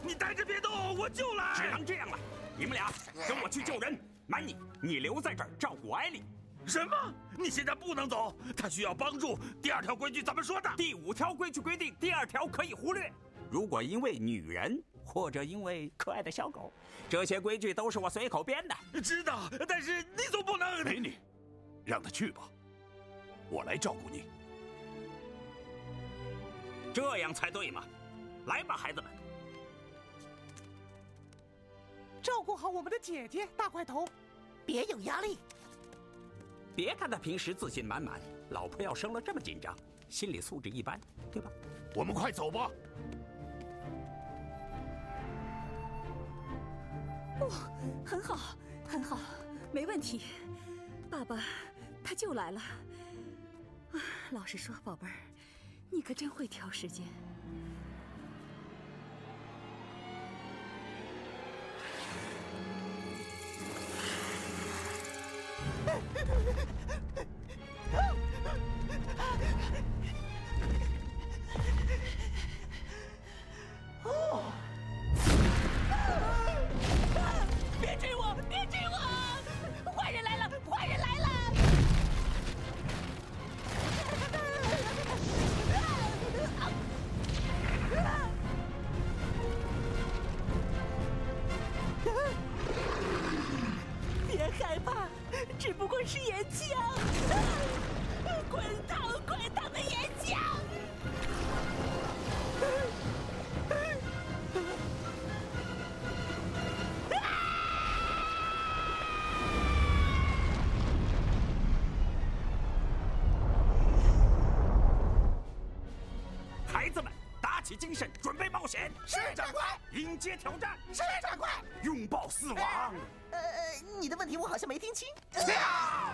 你待着别动，我就来。只能这样了，你们俩跟我去救人。曼妮，你留在这儿照顾艾莉。什么？你现在不能走，他需要帮助。第二条规矩怎么说的？第五条规矩规定，第二条可以忽略。如果因为女人，或者因为可爱的小狗，这些规矩都是我随口编的。知道，但是你总不能……美女，让他去吧，我来照顾你。这样才对嘛！来吧，孩子们，照顾好我们的姐姐，大块头，别有压力。别看他平时自信满满，老婆要生了这么紧张，心理素质一般，对吧？我们快走吧。哦，很好，很好，没问题。爸爸，他就来了。啊，老实说，宝贝儿，你可真会挑时间。是岩浆，滚烫滚烫的岩浆。孩子们，打起精神，准备冒险！是长官，迎接挑战！是长官，拥抱死亡！题我好像没听清。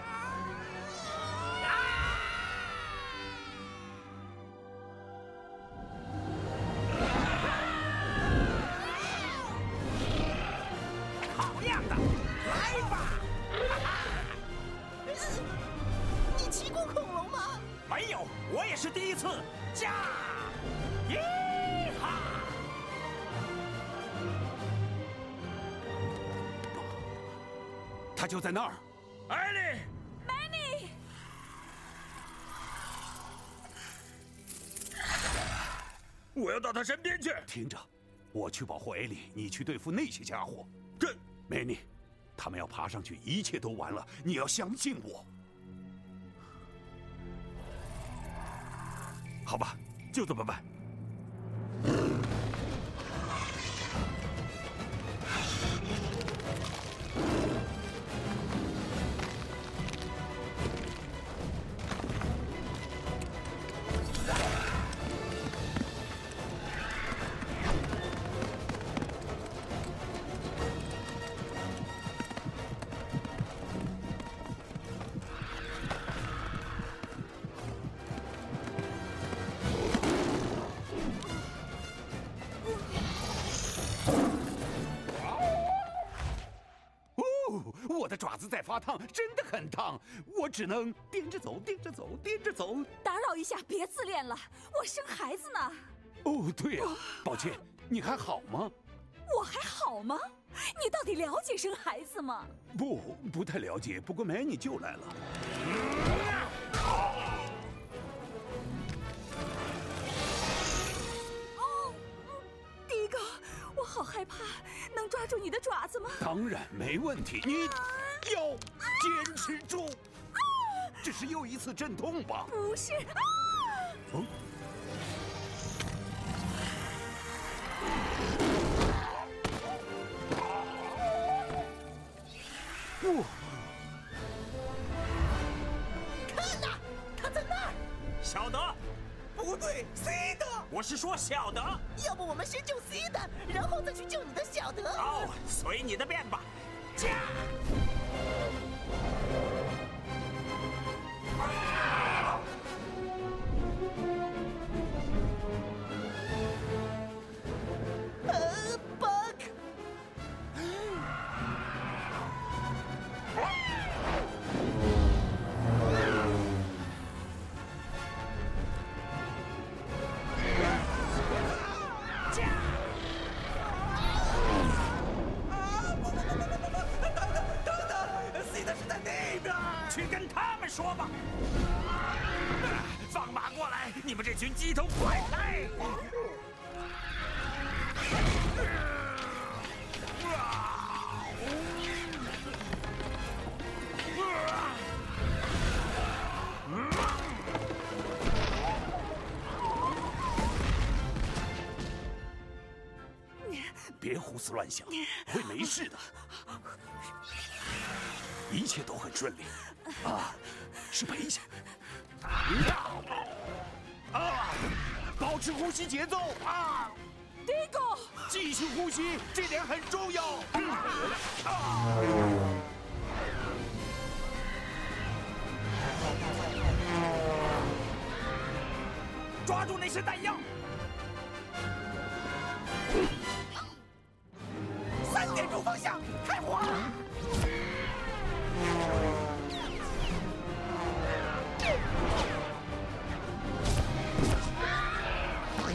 听着，我去保护艾莉，你去对付那些家伙。这，美妮，他们要爬上去，一切都完了。你要相信我。好吧，就这么办。发烫，真的很烫，我只能颠着走，颠着走，颠着走。打扰一下，别自恋了，我生孩子呢。哦，对呀、抱歉，你还好吗？我还好吗？你到底了解生孩子吗？不，不太了解。不过没你就来了。哦，第一个，我好害怕，能抓住你的爪子吗？当然没问题，你要坚持住。这是又一次阵痛吧？不是啊！哦，哦，看呐，他在那儿。小德，不对，C 的。我是说小德。要不我们先救 C 的，然后再去救你的小了得。好，随你的便吧。思乱想，会没事的，一切都很顺利。啊，是陪下。啊，保持呼吸节奏啊！Digo，继续呼吸，这点很重要。抓住那些弹药！三点住方向开火。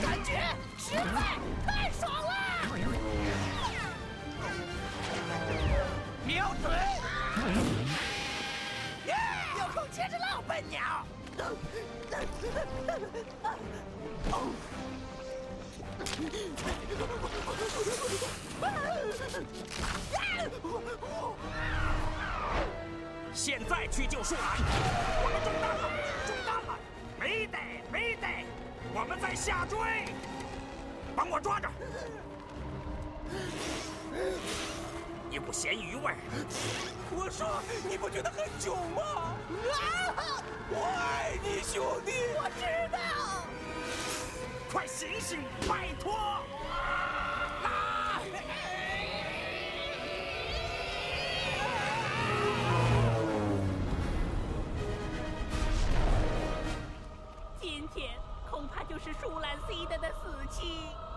感觉实在太爽了！瞄准！有空接着浪，笨鸟。去救树懒！我们中弹了，中弹了！没得，没得！我们在下坠，帮我抓着！一股咸鱼味儿。我说，你不觉得很囧吗？啊！我爱你，兄弟。我知道。快醒醒，拜托！舒兰西德的死期。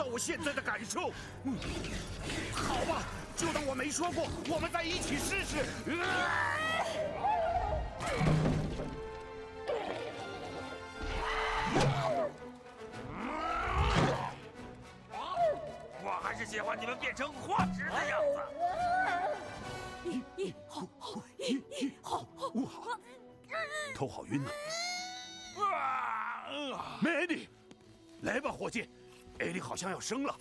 到我现在的感受。嗯好吧，就当我没说过，我们再一起试试。生了。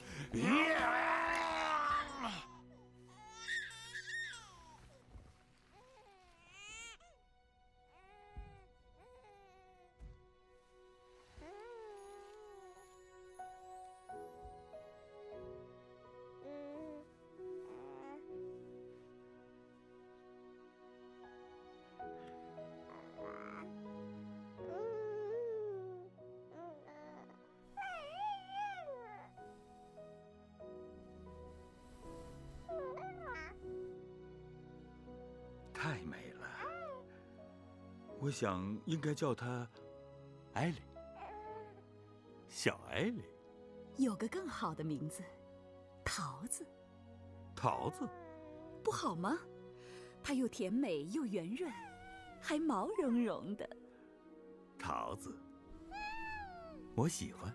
我想应该叫她艾莉，小艾莉，有个更好的名字，桃子，桃子。不好吗？它又甜美又圆润，还毛茸茸的。桃子，我喜欢。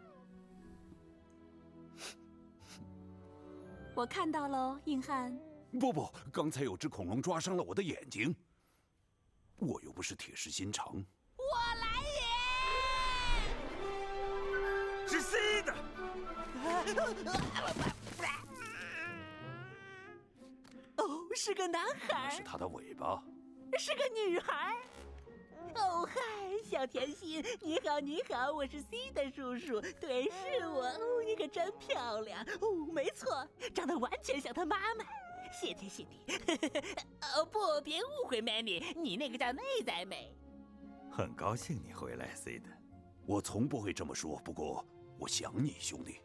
我看到喽，硬汉。不不，刚才有只恐龙抓伤了我的眼睛。我又不是铁石心肠。我来也。是 C 的。哦，是个男孩。是他的尾巴。是个女孩。哦嗨，小甜心，你好你好，我是 C 的叔叔，对，是我。哦，你可真漂亮。哦，没错，长得完全像他妈妈。谢天谢地。哦 不，别误会，Manny，你那个叫内在美。很高兴你回来，C 的。我从不会这么说，不过我想你，兄弟。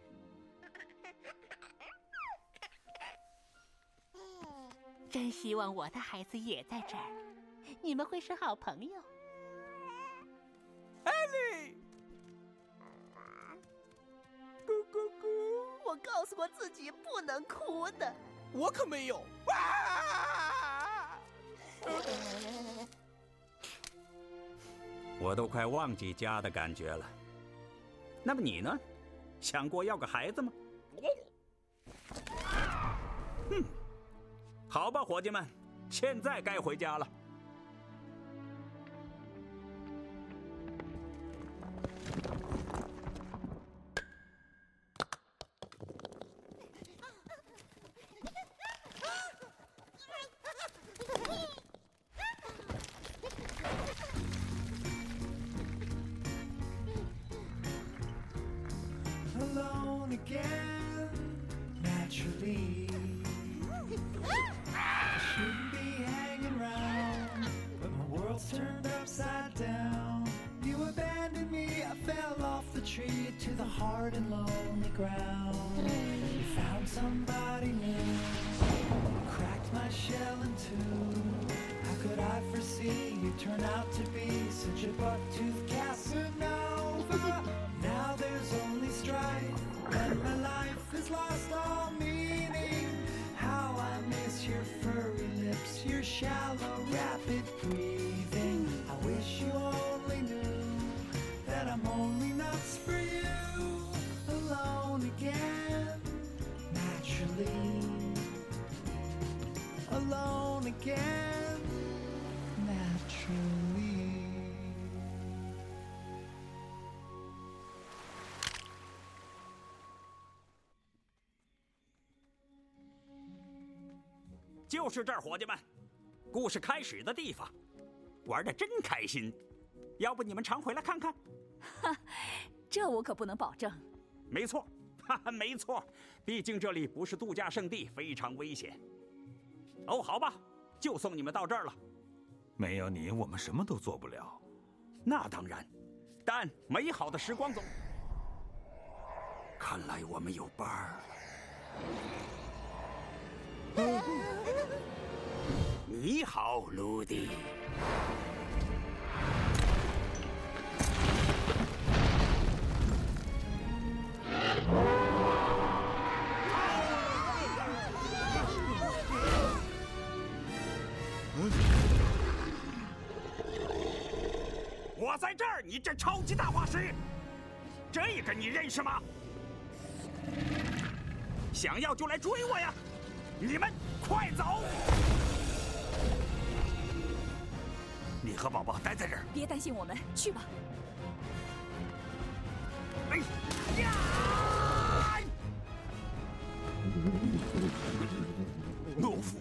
真希望我的孩子也在这儿，你们会是好朋友。艾莉，咕咕咕！我告诉我自己不能哭的，我可没有。我都快忘记家的感觉了。那么你呢？想过要个孩子吗？哼，好吧，伙计们，现在该回家了。就是这儿，伙计们，故事开始的地方，玩的真开心。要不你们常回来看看？哈，这我可不能保证。没错，哈哈，没错，毕竟这里不是度假胜地，非常危险。哦，好吧，就送你们到这儿了。没有你，我们什么都做不了。那当然，但美好的时光总……看来我们有伴儿。你好，卢迪。我在这儿，你这超级大化石，这个你认识吗？想要就来追我呀！你们快走！你和宝宝待在这儿，别担心我们，去吧。哎呀！懦夫！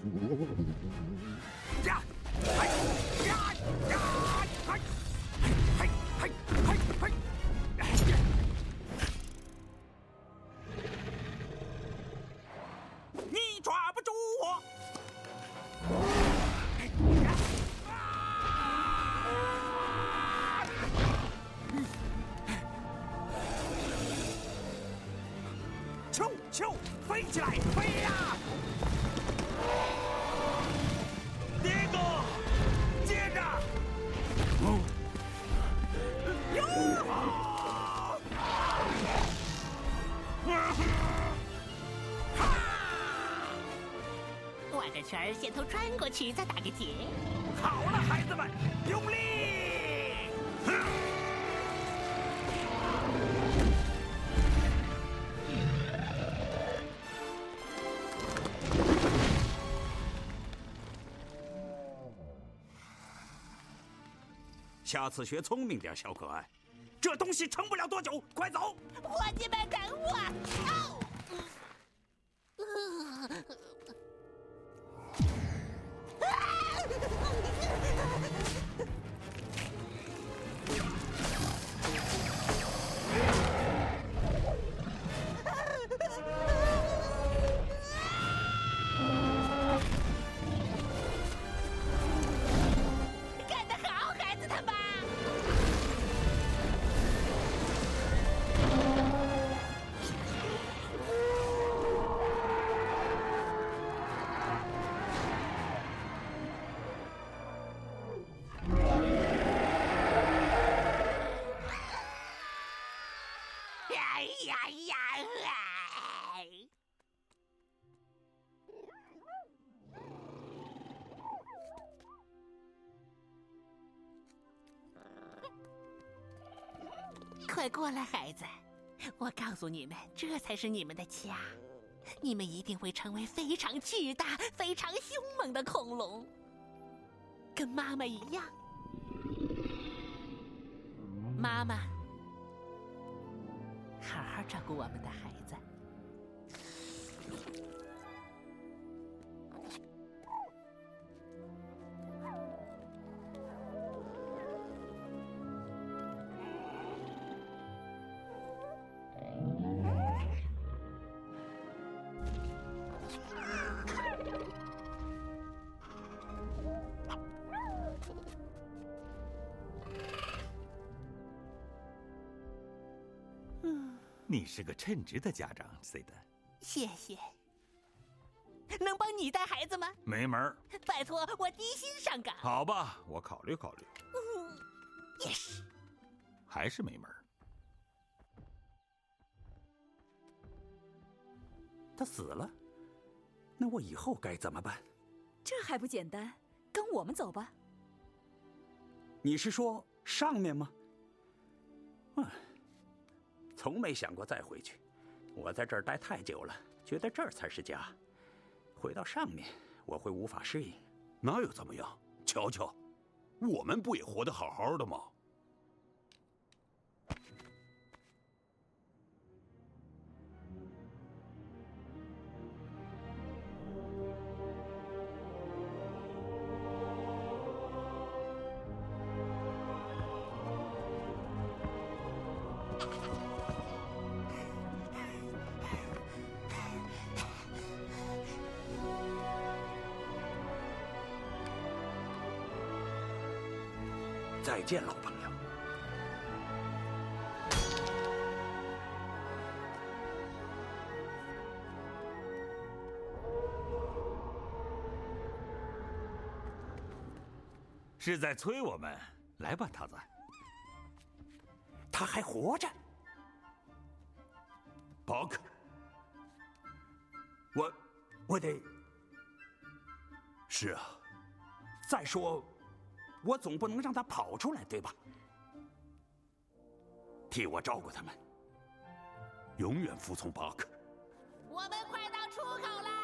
圈，先头穿过去，再打个结。好了，孩子们，用力！下次学聪明点，小可爱。这东西撑不了多久，快走！伙计们，等我！啊！快过来，孩子！我告诉你们，这才是你们的家。你们一定会成为非常巨大、非常凶猛的恐龙，跟妈妈一样。妈妈，好好照顾我们的孩子。你是个称职的家长，C 的。谢谢。能帮你带孩子吗？没门儿。拜托，我低薪上岗。好吧，我考虑考虑。嗯，yes。还是没门儿。他死了，那我以后该怎么办？这还不简单？跟我们走吧。你是说上面吗？嗯，从没想过再回去。我在这儿待太久了，觉得这儿才是家。回到上面，我会无法适应。哪有怎么样？瞧瞧，我们不也活得好好的吗？是在催我们。来吧，桃子。他还活着。巴克，我，我得。是啊，再说，我总不能让他跑出来，对吧？替我照顾他们，永远服从巴克。我们快到出口啦！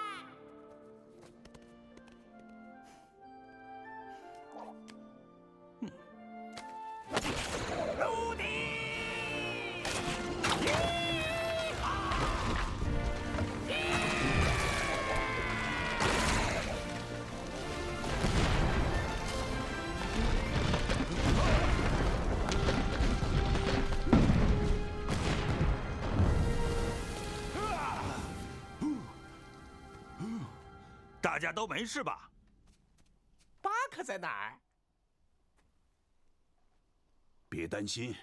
大家都没事吧？巴克在哪儿？别担心，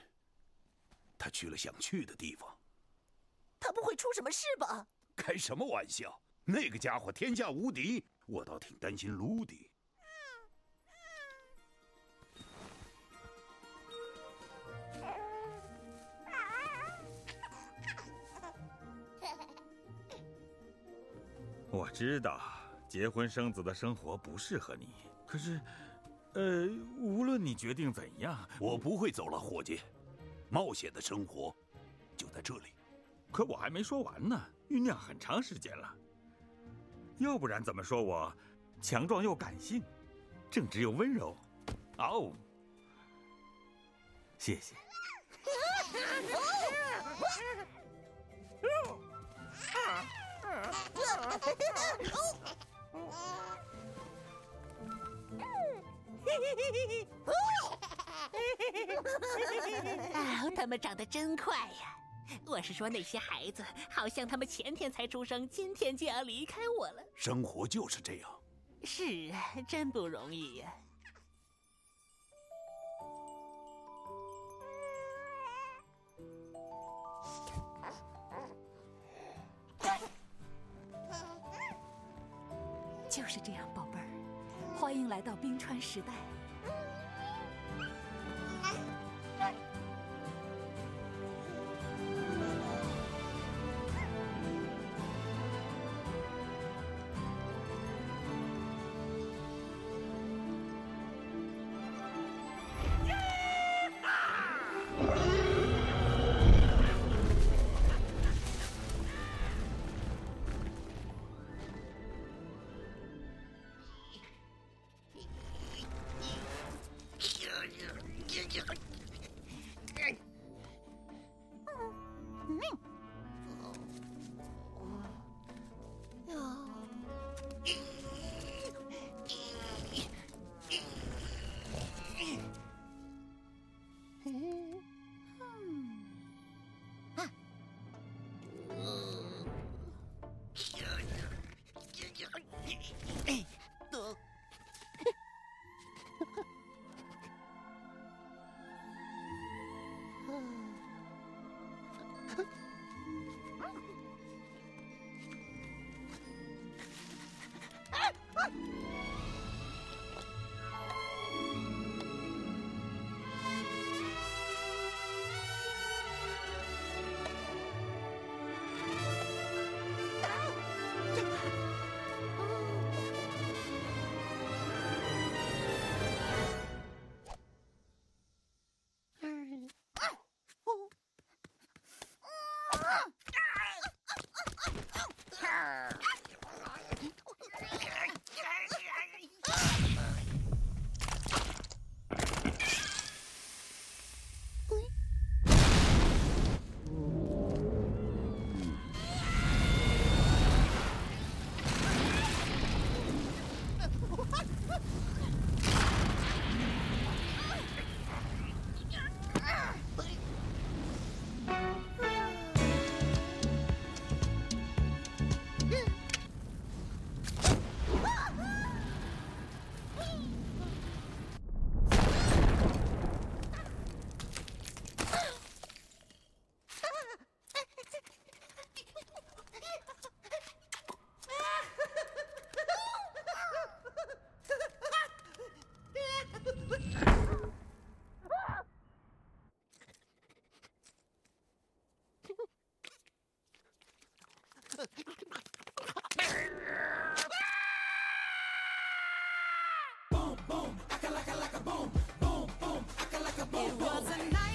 他去了想去的地方。他不会出什么事吧？开什么玩笑！那个家伙天下无敌，我倒挺担心卢迪。我知道结婚生子的生活不适合你，可是，呃，无论你决定怎样，我不会走了，伙计。冒险的生活就在这里。可我还没说完呢，酝酿很长时间了。要不然怎么说我强壮又感性，正直又温柔？哦，谢谢。啊，他们长得真快呀！我是说那些孩子，好像他们前天才出生，今天就要离开我了。生活就是这样。是啊，真不容易呀。是这样，宝贝儿，欢迎来到冰川时代。boom, boom, aka like a like a boom, boom, boom, aka like a boom. It was a night.